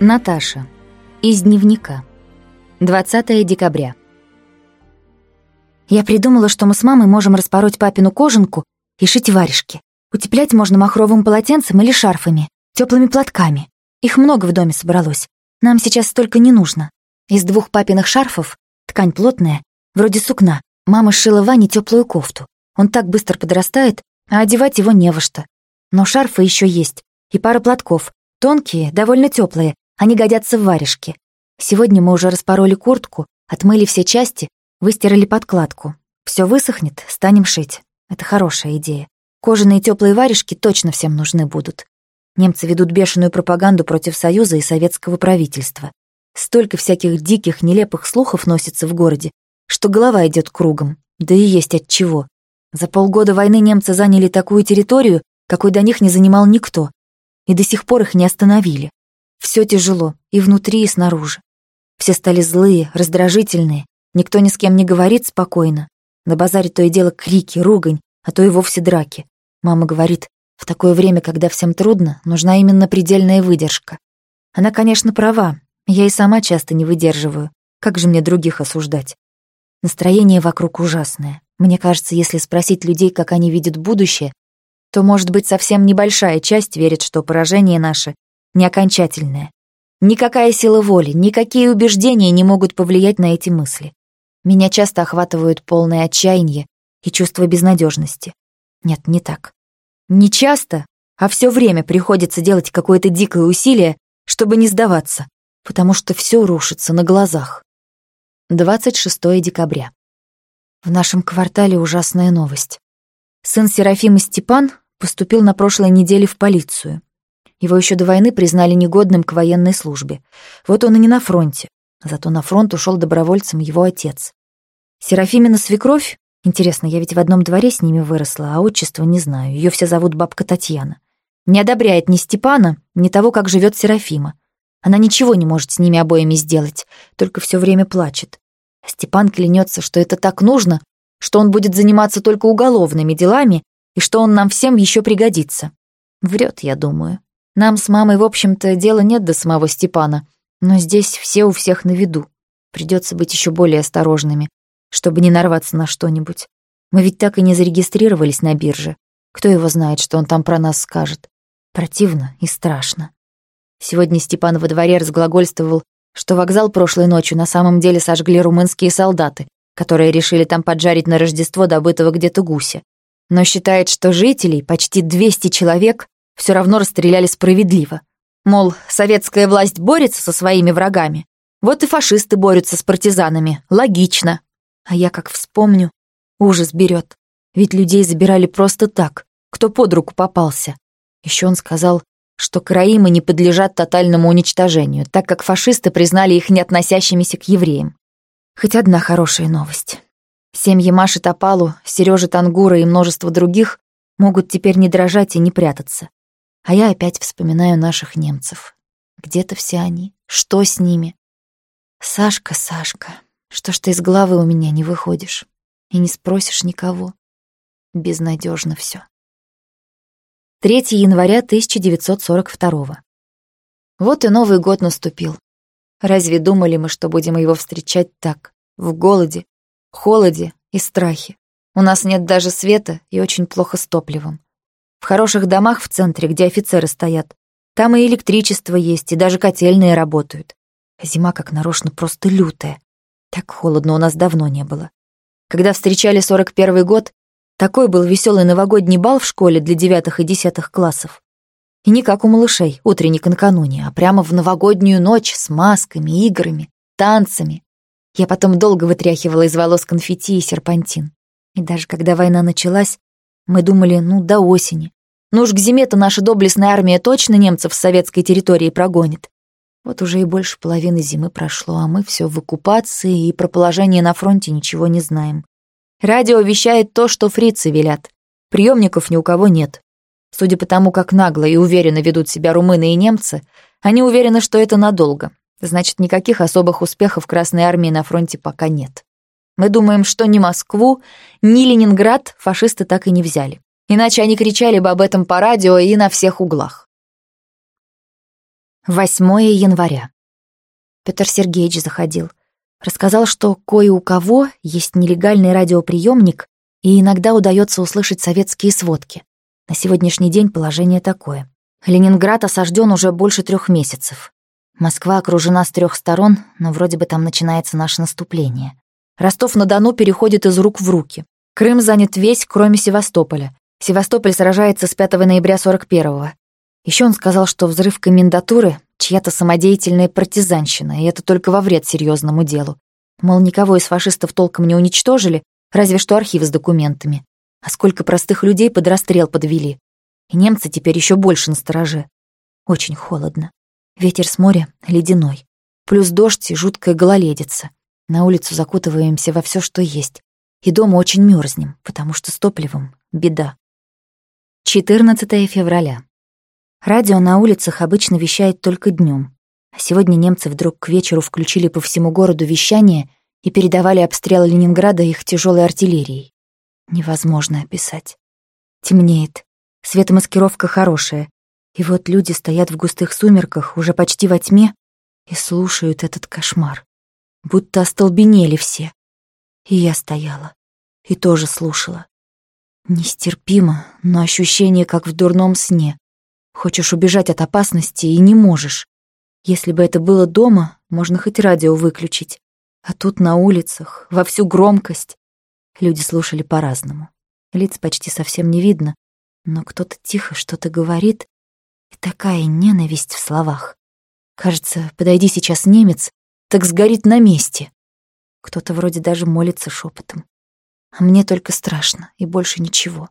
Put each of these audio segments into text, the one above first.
Наташа. Из дневника. 20 декабря. Я придумала, что мы с мамой можем распороть папину кожанку и шить варежки. Утеплять можно махровым полотенцем или шарфами, теплыми платками. Их много в доме собралось. Нам сейчас столько не нужно. Из двух папиных шарфов, ткань плотная, вроде сукна, мама сшила Ване теплую кофту. Он так быстро подрастает, а одевать его не во что. Но шарфы еще есть, и пара платков, тонкие, довольно теплые, они годятся в варежке. Сегодня мы уже распороли куртку, отмыли все части, выстирали подкладку. Все высохнет, станем шить. Это хорошая идея. Кожаные теплые варежки точно всем нужны будут. Немцы ведут бешеную пропаганду против Союза и советского правительства. Столько всяких диких, нелепых слухов носится в городе, что голова идет кругом. Да и есть от чего. За полгода войны немцы заняли такую территорию, какой до них не занимал никто. И до сих пор их не остановили. Все тяжело, и внутри, и снаружи. Все стали злые, раздражительные, никто ни с кем не говорит спокойно. На базаре то и дело крики, ругань, а то и вовсе драки. Мама говорит, в такое время, когда всем трудно, нужна именно предельная выдержка. Она, конечно, права, я и сама часто не выдерживаю. Как же мне других осуждать? Настроение вокруг ужасное. Мне кажется, если спросить людей, как они видят будущее, то, может быть, совсем небольшая часть верит, что поражение наше не окончательное. Никакая сила воли, никакие убеждения не могут повлиять на эти мысли. Меня часто охватывают полное отчаяние и чувство безнадежности. Нет, не так. Не часто, а все время приходится делать какое-то дикое усилие, чтобы не сдаваться, потому что все рушится на глазах. 26 декабря. В нашем квартале ужасная новость. Сын Серафима Степан поступил на прошлой неделе в полицию. Его еще до войны признали негодным к военной службе. Вот он и не на фронте. Зато на фронт ушел добровольцем его отец. Серафимина свекровь? Интересно, я ведь в одном дворе с ними выросла, а отчество не знаю. Ее все зовут бабка Татьяна. Не одобряет ни Степана, ни того, как живет Серафима. Она ничего не может с ними обоими сделать, только все время плачет. Степан клянется, что это так нужно, что он будет заниматься только уголовными делами и что он нам всем еще пригодится. Врет, я думаю. Нам с мамой, в общем-то, дела нет до самого Степана, но здесь все у всех на виду. Придется быть еще более осторожными, чтобы не нарваться на что-нибудь. Мы ведь так и не зарегистрировались на бирже. Кто его знает, что он там про нас скажет. Противно и страшно. Сегодня Степан во дворе разглагольствовал, что вокзал прошлой ночью на самом деле сожгли румынские солдаты, которые решили там поджарить на Рождество добытого где-то гуся. Но считает, что жителей, почти 200 человек, все равно расстреляли справедливо. Мол, советская власть борется со своими врагами. Вот и фашисты борются с партизанами. Логично. А я как вспомню, ужас берет. Ведь людей забирали просто так, кто под руку попался. Еще он сказал, что караимы не подлежат тотальному уничтожению, так как фашисты признали их не относящимися к евреям. Хоть одна хорошая новость. Семьи Маши Топалу, Сережи Тангура и множество других могут теперь не дрожать и не прятаться. А я опять вспоминаю наших немцев. Где-то все они. Что с ними? Сашка, Сашка, что ж ты из головы у меня не выходишь? И не спросишь никого? Безнадежно все. 3 января 1942 Вот и Новый год наступил. Разве думали мы, что будем его встречать так, в голоде, холоде и страхе? У нас нет даже света и очень плохо с топливом. В хороших домах в центре, где офицеры стоят, там и электричество есть, и даже котельные работают. А зима как нарочно просто лютая. Так холодно у нас давно не было. Когда встречали 41 год, такой был веселый новогодний бал в школе для девятых и десятых классов. И не как у малышей, утренник накануне, а прямо в новогоднюю ночь с масками, играми, танцами. Я потом долго вытряхивала из волос конфетти и серпантин. И даже когда война началась, мы думали, ну, до осени. Ну уж к зиме-то наша доблестная армия точно немцев с советской территории прогонит. Вот уже и больше половины зимы прошло, а мы все в оккупации и про положение на фронте ничего не знаем. Радио вещает то, что фрицы велят. Приемников ни у кого нет. Судя по тому, как нагло и уверенно ведут себя румыны и немцы, они уверены, что это надолго. Значит, никаких особых успехов Красной Армии на фронте пока нет. Мы думаем, что ни Москву, ни Ленинград фашисты так и не взяли. Иначе они кричали бы об этом по радио и на всех углах. 8 января. Петр Сергеевич заходил. Рассказал, что кое у кого есть нелегальный радиоприемник, и иногда удается услышать советские сводки. На сегодняшний день положение такое. Ленинград осажден уже больше трех месяцев. Москва окружена с трех сторон, но вроде бы там начинается наше наступление. Ростов-на-Дону переходит из рук в руки. Крым занят весь, кроме Севастополя. Севастополь сражается с 5 ноября 41-го. Еще он сказал, что взрыв комендатуры — чья-то самодеятельная партизанщина, и это только во вред серьезному делу. Мол, никого из фашистов толком не уничтожили, разве что архивы с документами. А сколько простых людей под расстрел подвели. И немцы теперь еще больше настороже. Очень холодно. Ветер с моря ледяной. Плюс дождь и жуткая гололедица. На улицу закутываемся во все, что есть. И дома очень мерзнем, потому что с топливом беда. 14 февраля. Радио на улицах обычно вещает только днем, а сегодня немцы вдруг к вечеру включили по всему городу вещание и передавали обстрелы Ленинграда их тяжелой артиллерией. Невозможно описать. Темнеет. Светомаскировка хорошая. И вот люди стоят в густых сумерках, уже почти во тьме, и слушают этот кошмар. Будто остолбенели все. И я стояла. И тоже слушала. Нестерпимо, но ощущение, как в дурном сне. Хочешь убежать от опасности и не можешь. Если бы это было дома, можно хоть радио выключить. А тут на улицах, во всю громкость. Люди слушали по-разному. Лиц почти совсем не видно, но кто-то тихо что-то говорит, и такая ненависть в словах. Кажется, подойди сейчас немец, так сгорит на месте. Кто-то вроде даже молится шепотом. А мне только страшно, и больше ничего.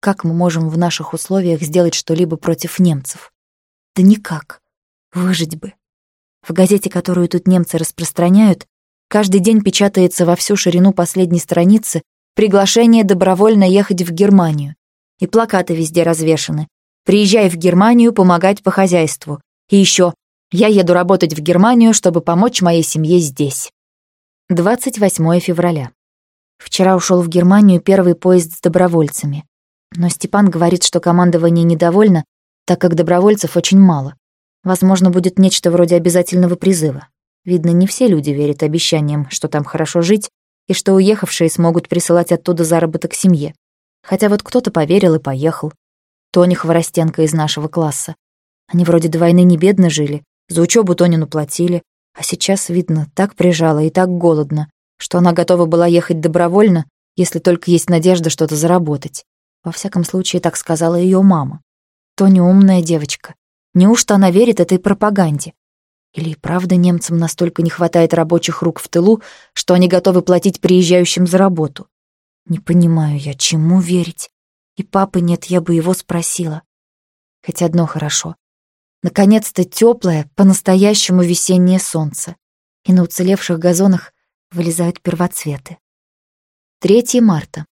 Как мы можем в наших условиях сделать что-либо против немцев? Да никак. Выжить бы. В газете, которую тут немцы распространяют, каждый день печатается во всю ширину последней страницы приглашение добровольно ехать в Германию. И плакаты везде развешаны. «Приезжай в Германию помогать по хозяйству». И еще «Я еду работать в Германию, чтобы помочь моей семье здесь». 28 февраля. Вчера ушел в Германию первый поезд с добровольцами. Но Степан говорит, что командование недовольно, так как добровольцев очень мало. Возможно, будет нечто вроде обязательного призыва. Видно, не все люди верят обещаниям, что там хорошо жить, и что уехавшие смогут присылать оттуда заработок семье. Хотя вот кто-то поверил и поехал. Тони Хворостенко из нашего класса. Они вроде до войны не бедно жили, за учебу Тонину платили, а сейчас, видно, так прижало и так голодно, что она готова была ехать добровольно, если только есть надежда что-то заработать. Во всяком случае, так сказала ее мама. Тоня умная девочка. Неужто она верит этой пропаганде? Или и правда немцам настолько не хватает рабочих рук в тылу, что они готовы платить приезжающим за работу? Не понимаю я, чему верить. И папы нет, я бы его спросила. Хоть одно хорошо. Наконец-то теплое, по-настоящему весеннее солнце. И на уцелевших газонах вылезают первоцветы. 3 марта.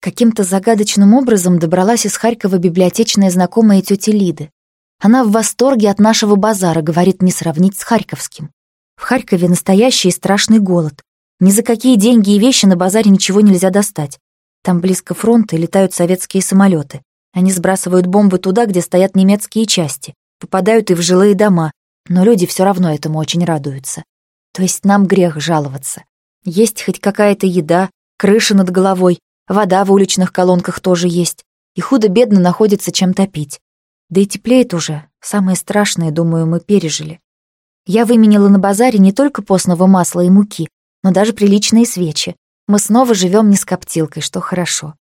Каким-то загадочным образом добралась из Харькова библиотечная знакомая тети Лиды. Она в восторге от нашего базара, говорит, не сравнить с харьковским. В Харькове настоящий и страшный голод. Ни за какие деньги и вещи на базаре ничего нельзя достать. Там близко фронт и летают советские самолеты. Они сбрасывают бомбы туда, где стоят немецкие части. Попадают и в жилые дома, но люди все равно этому очень радуются. То есть нам грех жаловаться. Есть хоть какая-то еда, крыша над головой, Вода в уличных колонках тоже есть. И худо-бедно находится чем топить. Да и теплеет уже. Самое страшное, думаю, мы пережили. Я выменила на базаре не только постного масла и муки, но даже приличные свечи. Мы снова живем не с коптилкой, что хорошо.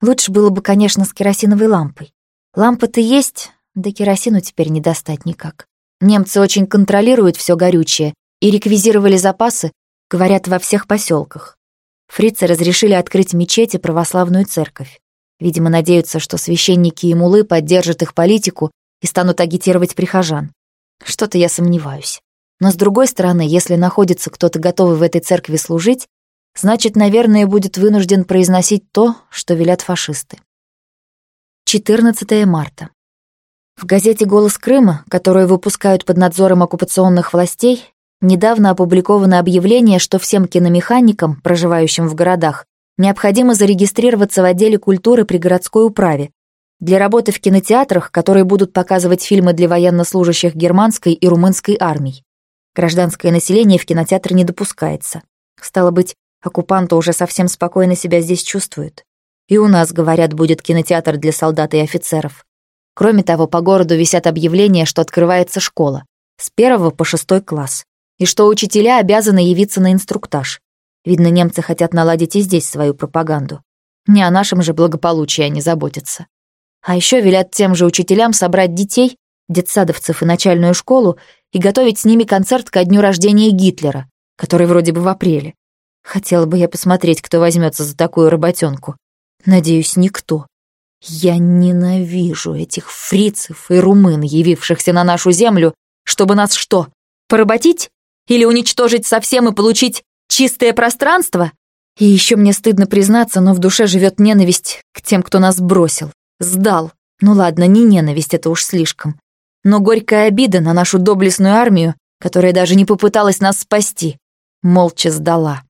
Лучше было бы, конечно, с керосиновой лампой. Лампа-то есть, да керосину теперь не достать никак. Немцы очень контролируют все горючее и реквизировали запасы, говорят, во всех поселках. Фрицы разрешили открыть мечеть и православную церковь. Видимо, надеются, что священники и мулы поддержат их политику и станут агитировать прихожан. Что-то я сомневаюсь. Но с другой стороны, если находится кто-то готовый в этой церкви служить, значит, наверное, будет вынужден произносить то, что велят фашисты. 14 марта. В газете «Голос Крыма», которую выпускают под надзором оккупационных властей, Недавно опубликовано объявление, что всем киномеханикам, проживающим в городах, необходимо зарегистрироваться в отделе культуры при городской управе. Для работы в кинотеатрах, которые будут показывать фильмы для военнослужащих германской и румынской армий. Гражданское население в кинотеатр не допускается. Стало быть, оккупанты уже совсем спокойно себя здесь чувствуют. И у нас, говорят, будет кинотеатр для солдат и офицеров. Кроме того, по городу висят объявления, что открывается школа. С первого по шестой класс. И что учителя обязаны явиться на инструктаж. Видно, немцы хотят наладить и здесь свою пропаганду. Не о нашем же благополучии они заботятся. А еще велят тем же учителям собрать детей, детсадовцев и начальную школу и готовить с ними концерт ко дню рождения Гитлера, который вроде бы в апреле. Хотела бы я посмотреть, кто возьмется за такую работенку. Надеюсь, никто. Я ненавижу этих фрицев и румын, явившихся на нашу землю, чтобы нас что, поработить? Или уничтожить совсем и получить чистое пространство? И еще мне стыдно признаться, но в душе живет ненависть к тем, кто нас бросил. Сдал. Ну ладно, не ненависть, это уж слишком. Но горькая обида на нашу доблестную армию, которая даже не попыталась нас спасти, молча сдала.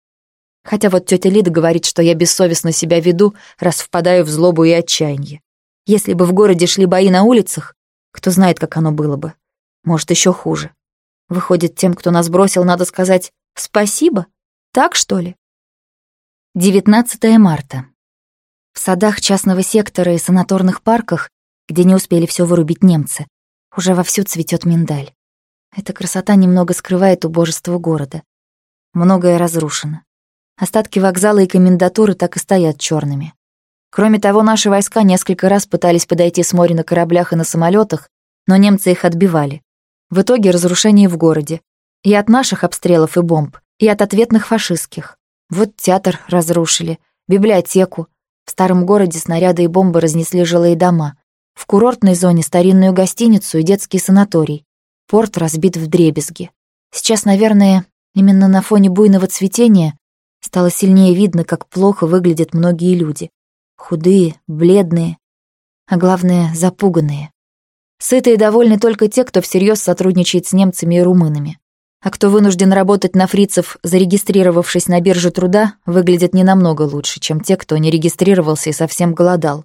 Хотя вот тетя Лида говорит, что я бессовестно себя веду, раз впадаю в злобу и отчаяние. Если бы в городе шли бои на улицах, кто знает, как оно было бы. Может, еще хуже. Выходит, тем, кто нас бросил, надо сказать «спасибо»? Так, что ли? 19 марта. В садах частного сектора и санаторных парках, где не успели все вырубить немцы, уже вовсю цветет миндаль. Эта красота немного скрывает убожество города. Многое разрушено. Остатки вокзала и комендатуры так и стоят черными. Кроме того, наши войска несколько раз пытались подойти с моря на кораблях и на самолетах, но немцы их отбивали. В итоге разрушение в городе. И от наших обстрелов и бомб, и от ответных фашистских. Вот театр разрушили, библиотеку, в старом городе снаряды и бомбы разнесли жилые дома. В курортной зоне старинную гостиницу и детский санаторий. Порт разбит в дребезги. Сейчас, наверное, именно на фоне буйного цветения стало сильнее видно, как плохо выглядят многие люди. Худые, бледные, а главное, запуганные. Сытые и довольны только те, кто всерьез сотрудничает с немцами и румынами. А кто вынужден работать на фрицев, зарегистрировавшись на бирже труда, выглядит не намного лучше, чем те, кто не регистрировался и совсем голодал.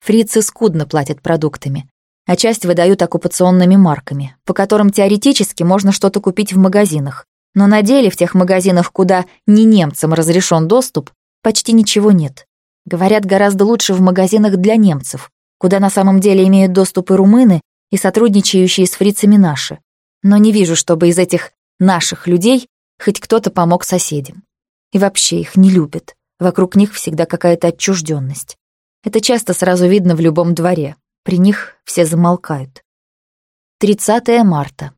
Фрицы скудно платят продуктами, а часть выдают оккупационными марками, по которым теоретически можно что-то купить в магазинах. Но на деле в тех магазинах, куда не немцам разрешен доступ, почти ничего нет. Говорят, гораздо лучше в магазинах для немцев, куда на самом деле имеют доступ и румыны, и сотрудничающие с фрицами наши. Но не вижу, чтобы из этих наших людей хоть кто-то помог соседям. И вообще их не любят. Вокруг них всегда какая-то отчужденность. Это часто сразу видно в любом дворе. При них все замолкают. 30 марта.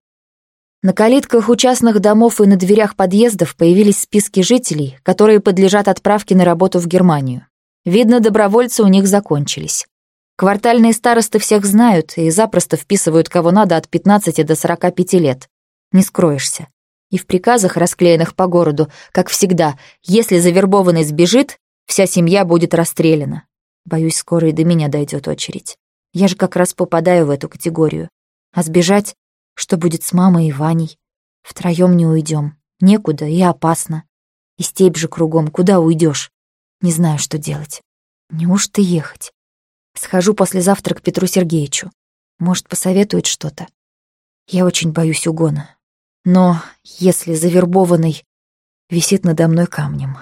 На калитках у частных домов и на дверях подъездов появились списки жителей, которые подлежат отправке на работу в Германию. Видно, добровольцы у них закончились. Квартальные старосты всех знают и запросто вписывают кого надо от 15 до 45 лет не скроешься. И в приказах, расклеенных по городу, как всегда, если завербованный сбежит, вся семья будет расстреляна. Боюсь, скоро и до меня дойдет очередь. Я же как раз попадаю в эту категорию. А сбежать? Что будет с мамой и Ваней? Втроем не уйдем. Некуда и опасно. И степь же кругом, куда уйдешь? Не знаю, что делать. Неужто ехать? Схожу послезавтра к Петру Сергеевичу. Может, посоветует что-то. Я очень боюсь угона. Но если завербованный висит надо мной камнем.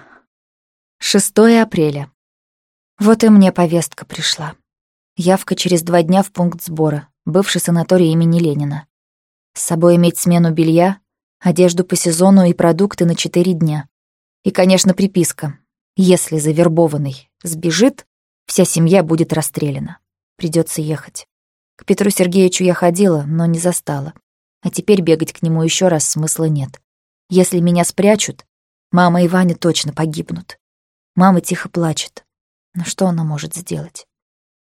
6 апреля. Вот и мне повестка пришла. Явка через два дня в пункт сбора, бывший санаторий имени Ленина. С собой иметь смену белья, одежду по сезону и продукты на четыре дня. И, конечно, приписка. Если завербованный сбежит, вся семья будет расстреляна. Придется ехать. К Петру Сергеевичу я ходила, но не застала. А теперь бегать к нему еще раз смысла нет. Если меня спрячут, мама и Ваня точно погибнут. Мама тихо плачет. Но что она может сделать?